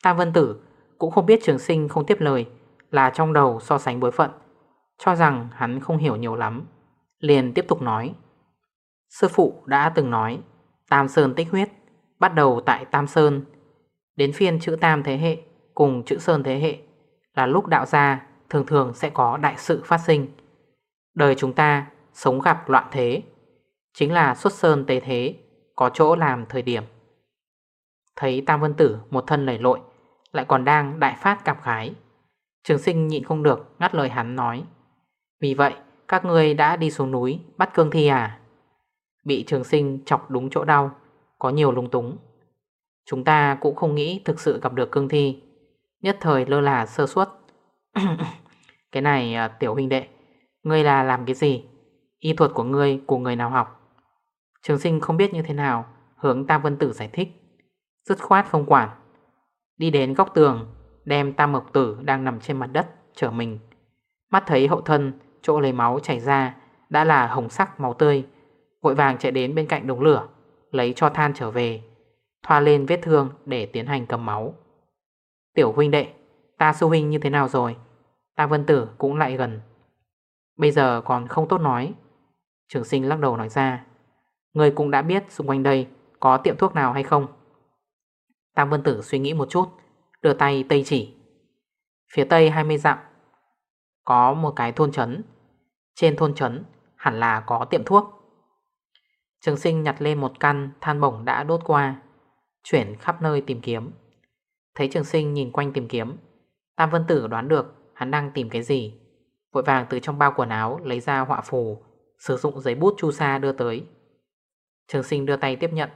Tam Vân Tử cũng không biết trường sinh không tiếp lời là trong đầu so sánh bối phận, cho rằng hắn không hiểu nhiều lắm. Liền tiếp tục nói. Sư phụ đã từng nói, Tam Sơn tích huyết, bắt đầu tại Tam Sơn. Đến phiên chữ Tam thế hệ cùng chữ Sơn thế hệ là lúc đạo gia thường thường sẽ có đại sự phát sinh. Đời chúng ta sống gặp loạn thế, chính là xuất Sơn tế thế, có chỗ làm thời điểm. Thấy Tam Vân Tử một thân lầy lội, lại còn đang đại phát cảm khái Trường sinh nhịn không được ngắt lời hắn nói vì vậy, các ngươi đã đi xuống núi bắt cương thi à? Bị trường sinh chọc đúng chỗ đau, Có nhiều lung túng. Chúng ta cũng không nghĩ thực sự gặp được cương thi. Nhất thời lơ là sơ suất. Cái này à, tiểu huynh đệ, Ngươi là làm cái gì? Y thuật của ngươi, của người nào học? Trường sinh không biết như thế nào, Hướng Tam Vân Tử giải thích. Dứt khoát không quản. Đi đến góc tường, Đem Tam Mộc Tử đang nằm trên mặt đất, Trở mình. Mắt thấy hậu thân, chỗ lấy máu chảy ra, Đã là hồng sắc máu tươi. Vội vàng chạy đến bên cạnh đống lửa, Lấy cho than trở về, Thoa lên vết thương để tiến hành cầm máu. Tiểu huynh đệ, Ta sư huynh như thế nào rồi? Ta vân tử cũng lại gần. Bây giờ còn không tốt nói. Trường sinh lắc đầu nói ra. Người cũng đã biết xung quanh đây Có tiệm thuốc nào hay không? Tam Vân Tử suy nghĩ một chút, Đưa tay tây chỉ. Phía tây 20 dặm có một cái thôn trấn. Trên thôn trấn hẳn là có tiệm thuốc. Trường sinh nhặt lên một căn than bổng đã đốt qua, Chuyển khắp nơi tìm kiếm. Thấy trường sinh nhìn quanh tìm kiếm, Tam Vân Tử đoán được hắn đang tìm cái gì. Vội vàng từ trong bao quần áo lấy ra họa phù, Sử dụng giấy bút chu sa đưa tới. Trường sinh đưa tay tiếp nhận,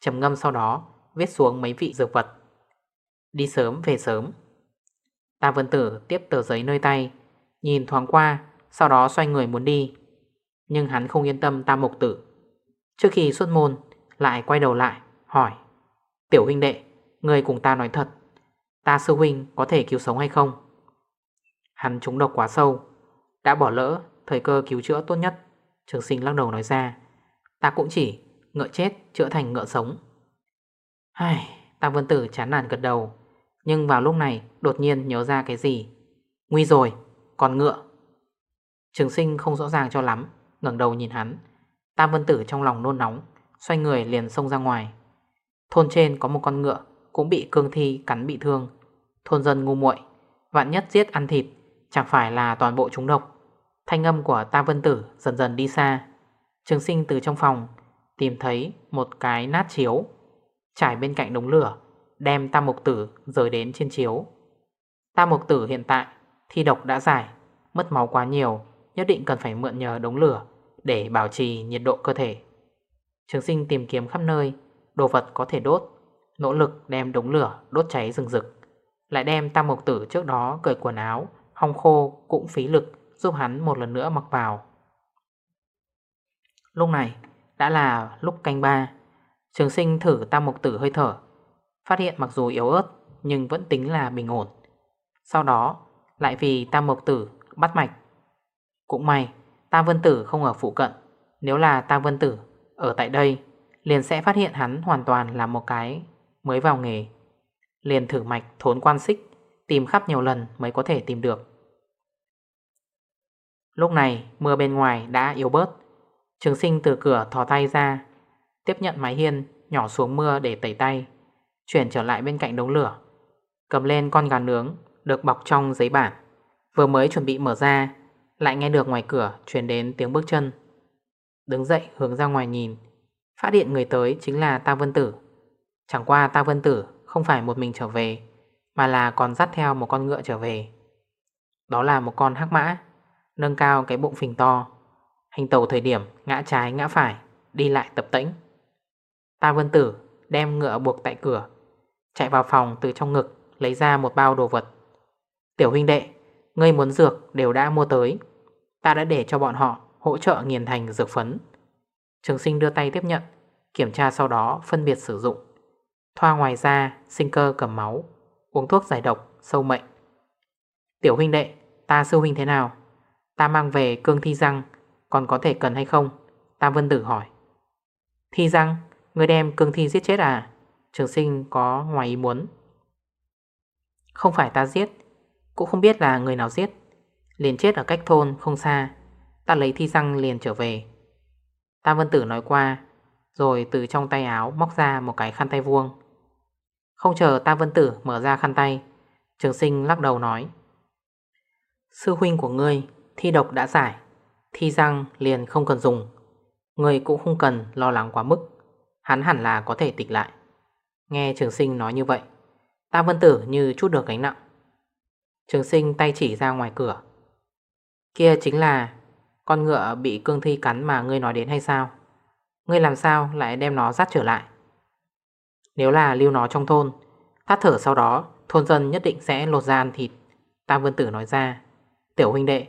trầm ngâm sau đó Viết xuống mấy vị dược vật. Đi sớm, về sớm. Tam Vân Tử tiếp tờ giấy nơi tay Nhìn thoáng qua Sau đó xoay người muốn đi. Nhưng hắn không yên tâm Tam Mục Tử. Trước khi xuất môn Lại quay đầu lại hỏi Tiểu huynh đệ Người cùng ta nói thật Ta sư huynh có thể cứu sống hay không? Hắn trúng độc quá sâu Đã bỏ lỡ thời cơ cứu chữa tốt nhất Trường sinh lắc đầu nói ra Ta cũng chỉ ngựa chết chữa thành ngựa sống. Ai, Tam Vân Tử chán nản gật đầu Nhưng vào lúc này đột nhiên nhớ ra cái gì? Nguy rồi, con ngựa. Trường sinh không rõ ràng cho lắm, ngẩng đầu nhìn hắn. Tam Vân Tử trong lòng nôn nóng, Xoay người liền xông ra ngoài. Thôn trên có một con ngựa Cũng bị cương thi cắn bị thương. Thôn dân ngu muội, Vạn nhất giết ăn thịt, Chẳng phải là toàn bộ chúng độc. Thanh âm của Tam Vân Tử dần dần đi xa. Trường sinh từ trong phòng, Tìm thấy một cái nát chiếu. Trải bên cạnh đống lửa, Đem Tam mộc Tử rời đến trên chiếu. Tam mộc Tử hiện tại Thi độc đã giải, Mất máu quá nhiều, Nhất định cần phải mượn nhờ đống lửa Để bảo trì nhiệt độ cơ thể. Trường sinh tìm kiếm khắp nơi, Đồ vật có thể đốt, Nỗ lực đem đống lửa đốt cháy rừng rực. Lại đem Tam mộc Tử trước đó cởi quần áo, Hong khô cũng phí lực Giúp hắn một lần nữa mặc vào. Lúc này, đã là lúc canh ba, Trường sinh thử tam mộc tử hơi thở, Phát hiện mặc dù yếu ớt Nhưng vẫn tính là bình ổn. Sau đó lại vì tam mộc tử, bắt mạch. Cũng may Tam vân tử không ở phụ cận. Nếu là tam vân tử ở tại đây, Liền sẽ phát hiện hắn hoàn toàn là một cái Mới vào nghề. Liền thử mạch thốn quan xích, Tìm khắp nhiều lần mới có thể tìm được. Lúc này, mưa bên ngoài đã yếu bớt. Trường sinh từ cửa thò tay ra, Tiếp nhận máy hiên Nhỏ xuống mưa để tẩy tay, Chuyển trở lại bên cạnh đống lửa. Cầm lên con gà nướng được bọc trong giấy bản. Vừa mới chuẩn bị mở ra, Lại nghe được ngoài cửa truyền đến tiếng bước chân. Đứng dậy hướng ra ngoài nhìn, Phát hiện người tới chính là Ta Vân Tử. Chẳng qua Ta Vân Tử Không phải một mình trở về, Mà là còn dắt theo một con ngựa trở về. Đó là một con hắc mã, Nâng cao cái bụng phình to, Hành tàu thời điểm ngã trái ngã phải, Đi lại tập tĩnh Ta vân tử đem ngựa buộc tại cửa, Chạy vào phòng từ trong ngực Lấy ra một bao đồ vật. Tiểu huynh đệ, Ngươi muốn dược đều đã mua tới. Ta đã để cho bọn họ hỗ trợ nghiền thành dược phấn. Trường sinh đưa tay tiếp nhận, Kiểm tra sau đó phân biệt sử dụng. Thoa ngoài da, sinh cơ cầm máu, Uống thuốc giải độc, sâu mệnh. Tiểu huynh đệ, Ta sư huynh thế nào? Ta mang về cương thi răng, Còn có thể cần hay không? Tam Vân Tử hỏi. Thi răng? Người đem cương thi giết chết à? Trường sinh có ngoài ý muốn. Không phải ta giết cũng không biết là người nào giết. Liền chết ở cách thôn, không xa. Ta lấy thi răng liền trở về. Tam Vân Tử nói qua, Rồi từ trong tay áo móc ra một cái khăn tay vuông. Không chờ Tam Vân Tử mở ra khăn tay, Trường sinh lắc đầu nói, Sư huynh của ngươi, Thi độc đã giải. Thi răng liền không cần dùng. Người cũng không cần lo lắng quá mức. Hắn hẳn là có thể tịch lại. Nghe trường sinh nói như vậy Tam vân tử như chút được gánh nặng. Trường sinh tay chỉ ra ngoài cửa. Kia chính là, Con ngựa bị cương thi cắn mà ngươi nói đến hay sao? Ngươi làm sao lại đem nó dắt trở lại? Nếu là lưu nó trong thôn, Tắt thở sau đó, Thôn dân nhất định sẽ lột ra ăn thịt. Tam Vân Tử nói ra, Tiểu huynh đệ,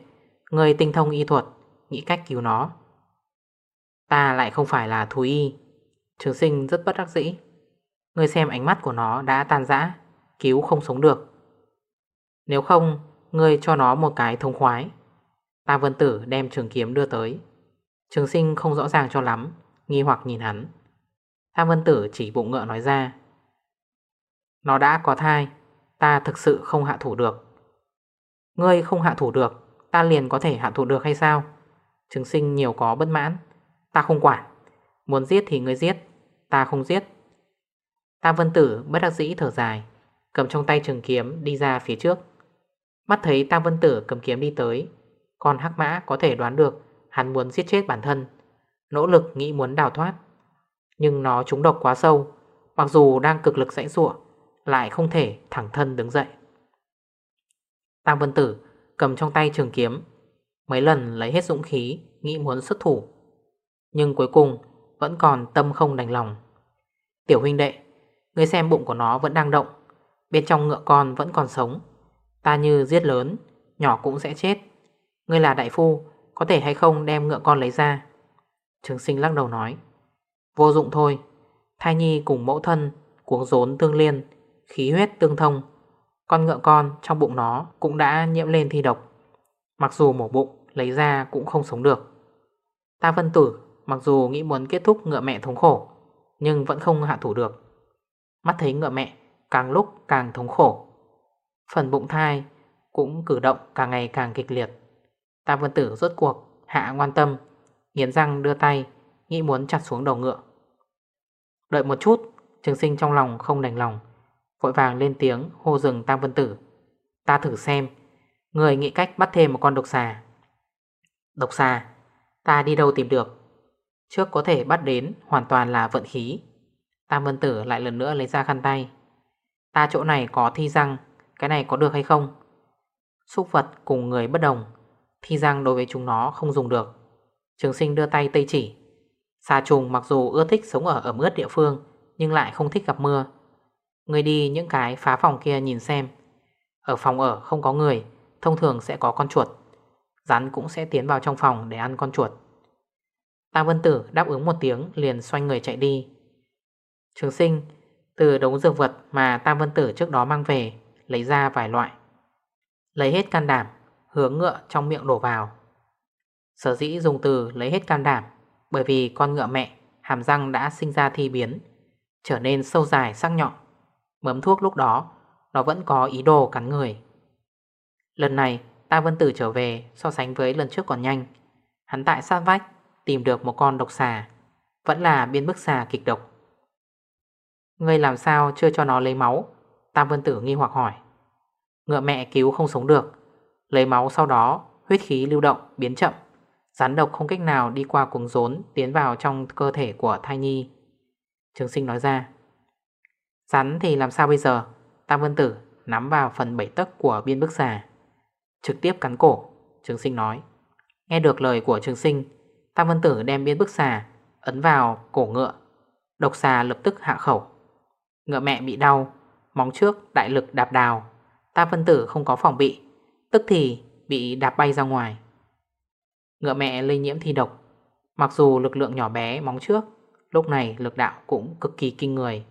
Ngươi tinh thông y thuật, Nghĩ cách cứu nó. Ta lại không phải là thú y. Trường sinh rất bất đắc dĩ. Ngươi xem ánh mắt của nó đã tan rã, Cứu không sống được. Nếu không, Ngươi cho nó một cái thông khoái. Tam Vân Tử đem trường kiếm đưa tới. Trường sinh không rõ ràng cho lắm, Nghi hoặc nhìn hắn. Tam Vân Tử chỉ bụng ngựa nói ra, Nó đã có thai, Ta thực sự không hạ thủ được. Ngươi không hạ thủ được, Ta liền có thể hạ thủ được hay sao? Trường sinh nhiều có bất mãn. Ta không quản, Muốn giết thì ngươi giết, Ta không giết. Tam Vân Tử bất đắc dĩ thở dài, Cầm trong tay trường kiếm đi ra phía trước. Mắt thấy Tam Vân Tử cầm kiếm đi tới Còn Hắc Mã có thể đoán được Hắn muốn giết chết bản thân. Nỗ lực nghĩ muốn đào thoát, Nhưng nó trúng độc quá sâu, Mặc dù đang cực lực dãy ruộng Lại không thể thẳng thân đứng dậy. Tam Vân Tử cầm trong tay trường kiếm, Mấy lần lấy hết dũng khí, Nghĩ muốn xuất thủ, Nhưng cuối cùng vẫn còn tâm không đành lòng. Tiểu huynh đệ, Ngươi xem bụng của nó vẫn đang động, Bên trong ngựa con vẫn còn sống Ta như giết lớn, Nhỏ cũng sẽ chết. Ngươi là đại phu, Có thể hay không đem ngựa con lấy ra? Trường sinh lắc đầu nói. Vô dụng thôi, Thai nhi cùng mẫu thân, Cuống rốn tương liên, Khí huyết tương thông. Con ngựa con trong bụng nó Cũng đã nhiễm lên thi độc. Mặc dù mổ bụng, lấy ra cũng không sống được. Ta vân tử, Mặc dù nghĩ muốn kết thúc ngựa mẹ thống khổ, Nhưng vẫn không hạ thủ được. Mắt thấy ngựa mẹ càng lúc càng thống khổ. Phần bụng thai cũng cử động càng ngày càng kịch liệt. Tam vân tử rốt cuộc hạ ngoan tâm, Nghiến răng đưa tay, Nghĩ muốn chặt xuống đầu ngựa. Đợi một chút, Trường sinh trong lòng không đành lòng, Vội vàng lên tiếng hô rừng Tam vân tử. Ta thử xem, Người nghĩ cách bắt thêm một con độc xà. Độc xà? Ta đi đâu tìm được? Trước có thể bắt đến hoàn toàn là vận khí. Tam Vân Tử lại lần nữa lấy ra khăn tay. Ta chỗ này có thi răng cái này có được hay không? Xúc vật cùng người bất đồng, Thi răng đối với chúng nó không dùng được. Trường sinh đưa tay tây chỉ. Xà trùng mặc dù ưa thích sống ở ẩm ướt địa phương, Nhưng lại không thích gặp mưa. Người đi những cái phá phòng kia nhìn xem. Ở phòng ở không có người, Thông thường sẽ có con chuột. Rắn cũng sẽ tiến vào trong phòng để ăn con chuột. Tam Vân Tử đáp ứng một tiếng, liền xoay người chạy đi. Trường sinh, từ đống dược vật mà Tam Vân Tử trước đó mang về Lấy ra vài loại. Lấy hết can đảm, Hướng ngựa trong miệng đổ vào. Sở dĩ dùng từ lấy hết can đảm, Bởi vì con ngựa mẹ, Hàm răng đã sinh ra thi biến, Trở nên sâu dài, sắc nhọn. Mấm thuốc lúc đó, Nó vẫn có ý đồ cắn người. Lần này, Ta Vân Tử trở về So sánh với lần trước còn nhanh. Hắn tại sát vách, Tìm được một con độc xà, Vẫn là biên bức xà kịch độc. Ngươi làm sao chưa cho nó lấy máu? Tam Vân Tử nghi hoặc hỏi. Ngựa mẹ cứu không sống được. Lấy máu sau đó, huyết khí lưu động, biến chậm. Rắn độc không cách nào đi qua cuồng rốn, Tiến vào trong cơ thể của thai nhi. Trường sinh nói ra, Rắn thì làm sao bây giờ? Tam Vân Tử nắm vào phần bảy tấc của biên bức xà, Trực tiếp cắn cổ. Trường sinh nói, Nghe được lời của trường sinh, Tam Vân Tử đem biên bức xà Ấn vào cổ ngựa. Độc xà lập tức hạ khẩu. Ngựa mẹ bị đau, Móng trước đại lực đạp đào. Ta phân tử không có phòng bị, Tức thì bị đạp bay ra ngoài. Ngựa mẹ lây nhiễm thi độc. Mặc dù lực lượng nhỏ bé móng trước, Lúc này lực đạo cũng cực kỳ kinh người.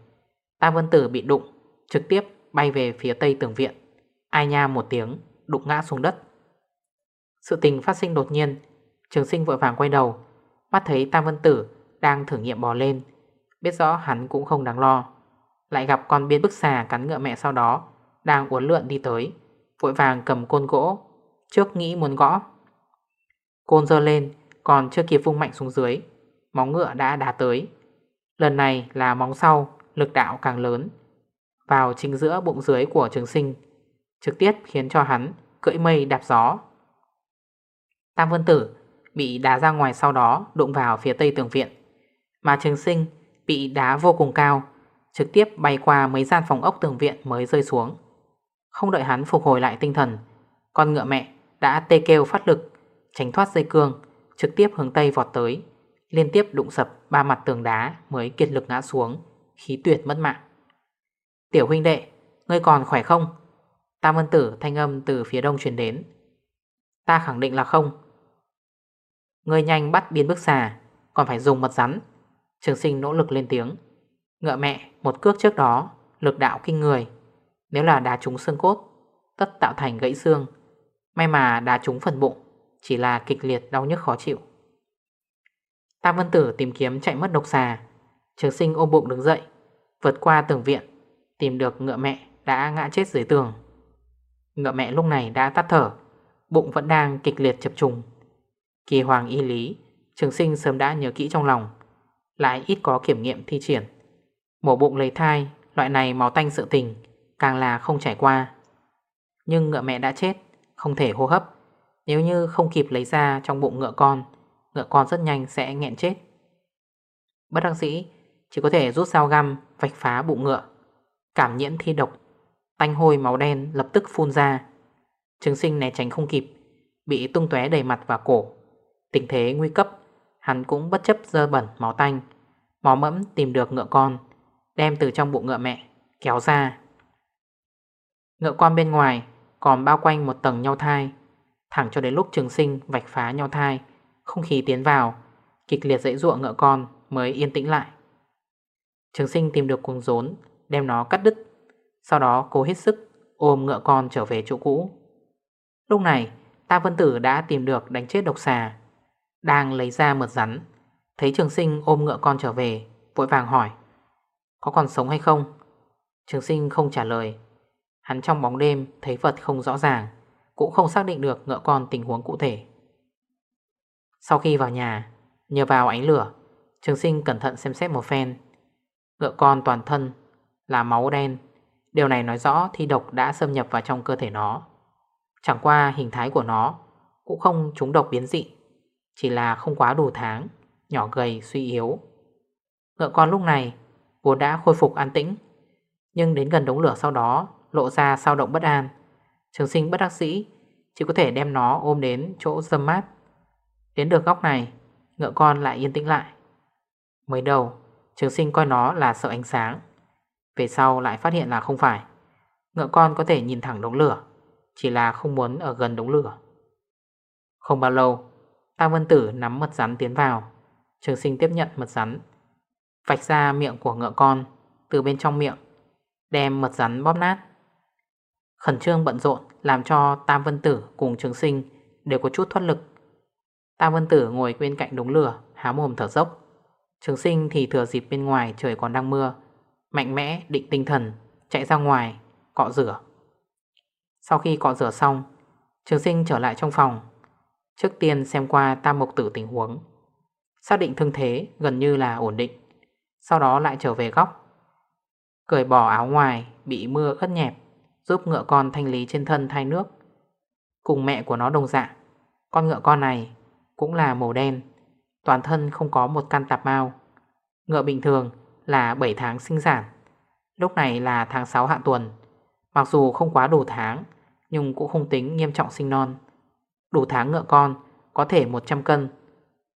Ta vân tử bị đụng, Trực tiếp bay về phía tây tường viện. Ai nha một tiếng, Đụng ngã xuống đất. Sự tình phát sinh đột nhiên. Trường sinh vội vàng quay đầu, Mắt thấy Tam vân tử đang thử nghiệm bò lên. Biết rõ hắn cũng không đáng lo. Lại gặp con biên bức xà cắn ngựa mẹ sau đó. Đang uốn lượn đi tới, Vội vàng cầm côn gỗ, Trước nghĩ muốn gõ. Côn dơ lên, Còn chưa kịp vung mạnh xuống dưới, Móng ngựa đã đá tới. Lần này là móng sau, Lực đạo càng lớn, Vào chính giữa bụng dưới của trường sinh, Trực tiếp khiến cho hắn Cưỡi mây đạp gió. Tam Vân Tử Bị đá ra ngoài sau đó Đụng vào phía tây tường viện, Mà trường sinh bị đá vô cùng cao, trực tiếp bay qua mấy gian phòng ốc tường viện mới rơi xuống. Không đợi hắn phục hồi lại tinh thần, Con ngựa mẹ đã tê kêu phát lực, Tránh thoát dây cương, Trực tiếp hướng Tây vọt tới, Liên tiếp đụng sập ba mặt tường đá Mới kiệt lực ngã xuống, Khí tuyệt mất mạng. Tiểu huynh đệ, Ngươi còn khỏe không? Tam vân tử thanh âm từ phía đông truyền đến. Ta khẳng định là không. Ngươi nhanh bắt biến bức xà, Còn phải dùng mật rắn. Trường sinh nỗ lực lên tiếng. Ngựa mẹ, một cước trước đó, Lực đạo kinh người. Nếu là đá trúng xương cốt, Tất tạo thành gãy xương. May mà đá trúng phần bụng, Chỉ là kịch liệt đau nhức khó chịu. Tam vân tử tìm kiếm chạy mất độc xà. Trường sinh ôm bụng đứng dậy, Vượt qua tường viện, Tìm được ngựa mẹ đã ngã chết dưới tường. Ngựa mẹ lúc này đã tắt thở, Bụng vẫn đang kịch liệt chập trùng. Kỳ hoàng y lý, Trường sinh sớm đã nhớ kỹ trong lòng, Lại ít có kiểm nghiệm thi triển. Mổ bụng lấy thai, Loại này máu tanh sự tình Càng là không trải qua. Nhưng ngựa mẹ đã chết, Không thể hô hấp. Nếu như không kịp lấy ra trong bụng ngựa con Ngựa con rất nhanh sẽ nghẹn chết. Bất đắc sĩ Chỉ có thể rút dao găm, Vạch phá bụng ngựa. Cảm nhiễm thi độc, Tanh hôi máu đen lập tức phun ra. Trường sinh né tránh không kịp, Bị tung tóe đầy mặt và cổ. Tình thế nguy cấp, Hắn cũng bất chấp dơ bẩn máu tanh. Máu mẫm tìm được ngựa con, Đem từ trong bụng ngựa mẹ Kéo ra. Ngựa con bên ngoài, Còn bao quanh một tầng nhau thai. Thẳng cho đến lúc trường sinh vạch phá nhau thai, Không khí tiến vào, Kịch liệt dãy ruộng ngựa con mới yên tĩnh lại. Trường sinh tìm được cuồng rốn, Đem nó cắt đứt. Sau đó cố hết sức, ôm ngựa con trở về chỗ cũ. Lúc này, Ta Vân Tử đã tìm được đánh chết độc xà, Đang lấy ra mượt rắn. Thấy trường sinh ôm ngựa con trở về, Vội vàng hỏi, Có còn sống hay không? Trường sinh không trả lời Hắn trong bóng đêm thấy vật không rõ ràng, Cũng không xác định được ngựa con tình huống cụ thể. Sau khi vào nhà, Nhờ vào ánh lửa, Trường sinh cẩn thận xem xét một phen. Ngựa con toàn thân là máu đen, Điều này nói rõ thi độc đã xâm nhập vào trong cơ thể nó. Chẳng qua hình thái của nó Cũng không trúng độc biến dị, Chỉ là không quá đủ tháng, Nhỏ gầy, suy yếu. Ngựa con lúc này Vốn đã khôi phục an tĩnh, Nhưng đến gần đống lửa sau đó Lộ ra sao động bất an. Trường sinh bất đắc sĩ Chỉ có thể đem nó ôm đến chỗ dâm mát. Đến được góc này, Ngựa con lại yên tĩnh lại. Mới đầu, Trường sinh coi nó là sợ ánh sáng. Về sau lại phát hiện là không phải. Ngựa con có thể nhìn thẳng đống lửa, Chỉ là không muốn ở gần đống lửa. Không bao lâu, Tam Vân Tử nắm mật rắn tiến vào. Trường sinh tiếp nhận mật rắn, Vạch ra miệng của ngựa con Từ bên trong miệng, Đem mật rắn bóp nát. Khẩn trương bận rộn Làm cho Tam Vân Tử cùng trường sinh Đều có chút thoát lực. Tam Vân Tử ngồi bên cạnh đống lửa, Há mồm thở dốc. Trường sinh thì thừa dịp bên ngoài trời còn đang mưa, Mạnh mẽ định tinh thần, Chạy ra ngoài, cọ rửa. Sau khi cọ rửa xong, Trường sinh trở lại trong phòng, Trước tiên xem qua tam Mộc tử tình huống. Xác định thương thế gần như là ổn định, Sau đó lại trở về góc. Cởi bỏ áo ngoài, Bị mưa ướt nhẹp. Giúp ngựa con thanh lý trên thân thai nước. Cùng mẹ của nó đồng dạng, Con ngựa con này cũng là màu đen, Toàn thân không có một căn tạp mau. Ngựa bình thường là 7 tháng sinh sản, Lúc này là tháng 6 hạ tuần. Mặc dù không quá đủ tháng, Nhưng cũng không tính nghiêm trọng sinh non. Đủ tháng ngựa con có thể 100 cân,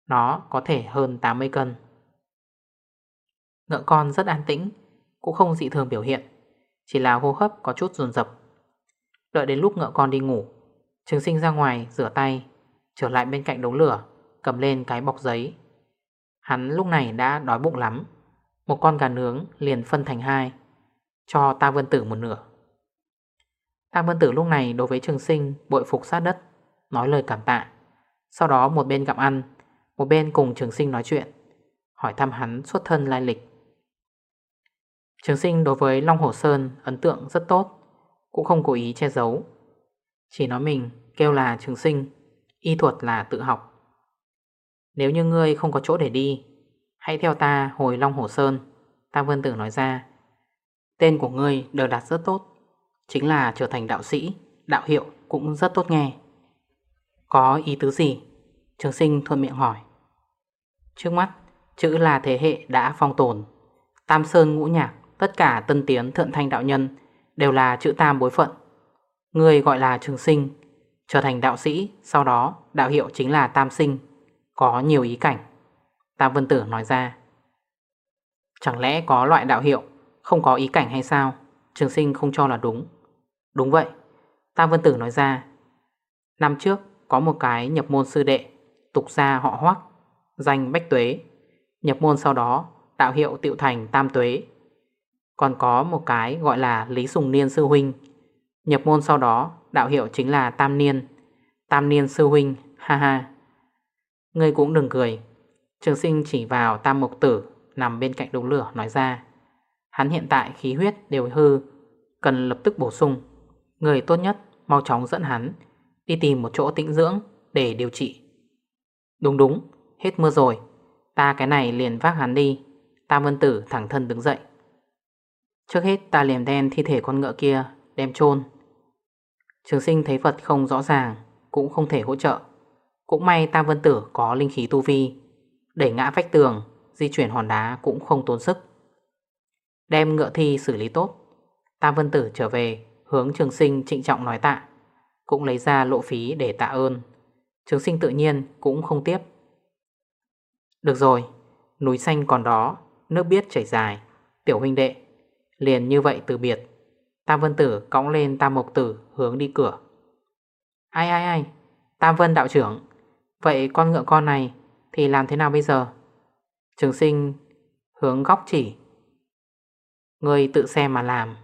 Nó có thể hơn 80 cân. Ngựa con rất an tĩnh, Cũng không dị thường biểu hiện. Chỉ là hô hấp có chút dồn dập. Đợi đến lúc ngựa con đi ngủ, Trường sinh ra ngoài rửa tay, Trở lại bên cạnh đống lửa, Cầm lên cái bọc giấy. Hắn lúc này đã đói bụng lắm. Một con gà nướng liền phân thành hai, Cho ta vân tử một nửa. Ta vân tử lúc này đối với trường sinh Bội phục sát đất, Nói lời cảm tạ. Sau đó một bên gặm ăn, Một bên cùng trường sinh nói chuyện, Hỏi thăm hắn xuất thân lai lịch. Trường sinh đối với Long Hồ Sơn Ấn tượng rất tốt, Cũng không cố ý che giấu. Chỉ nói mình kêu là trường sinh, Y thuật là tự học. Nếu như ngươi không có chỗ để đi, Hãy theo ta hồi Long Hồ Sơn Tam Vân Tử nói ra. Tên của ngươi đều đạt rất tốt, Chính là trở thành đạo sĩ, Đạo hiệu cũng rất tốt nghe. Có ý tứ gì? Trường sinh thuận miệng hỏi. Trước mắt, Chữ là thế hệ đã phong tồn, Tam Sơn ngũ nhạc Tất cả tân tiến thượng thanh đạo nhân Đều là chữ tam bối phận. Người gọi là trường sinh, Trở thành đạo sĩ, Sau đó đạo hiệu chính là tam sinh, Có nhiều ý cảnh. Tam Vân Tử nói ra. Chẳng lẽ có loại đạo hiệu Không có ý cảnh hay sao? Trường sinh không cho là đúng. Đúng vậy, Tam Vân Tử nói ra. Năm trước có một cái nhập môn sư đệ, Tục gia họ hoác Danh Bách Tuế. Nhập môn sau đó, đạo hiệu tiệu thành Tam Tuế. Còn có một cái gọi là Lý Sùng Niên Sư Huynh. Nhập môn sau đó, đạo hiệu chính là Tam Niên. Tam Niên Sư Huynh, Ha ha. Ngươi cũng đừng cười. Trường sinh chỉ vào Tam Mộc Tử, Nằm bên cạnh đống lửa, nói ra. Hắn hiện tại khí huyết đều hư, Cần lập tức bổ sung. Người tốt nhất, mau chóng dẫn hắn, Đi tìm một chỗ tĩnh dưỡng để điều trị. Đúng đúng, Hết mưa rồi. Ta cái này liền vác hắn đi. Tam Vân Tử thẳng thân đứng dậy. Trước hết ta liềm đen thi thể con ngựa kia Đem chôn. Trường sinh thấy phật không rõ ràng, Cũng không thể hỗ trợ. Cũng may Tam Vân Tử có linh khí tu vi, Đẩy ngã vách tường, Di chuyển hòn đá cũng không tốn sức. Đem ngựa thi xử lý tốt, Tam Vân Tử trở về, Hướng trường sinh trịnh trọng nói tạ, Cũng lấy ra lộ phí để tạ ơn. Trường sinh tự nhiên cũng không tiếp. Được rồi, Núi xanh còn đó, Nước biết chảy dài. Tiểu huynh đệ Liền như vậy từ biệt. Tam Vân Tử cõng lên Tam Mộc Tử hướng đi cửa. Ai ai ai? Tam Vân đạo trưởng. Vậy con ngựa con này Thì làm thế nào bây giờ? Trường sinh hướng góc chỉ. Người tự xem mà làm.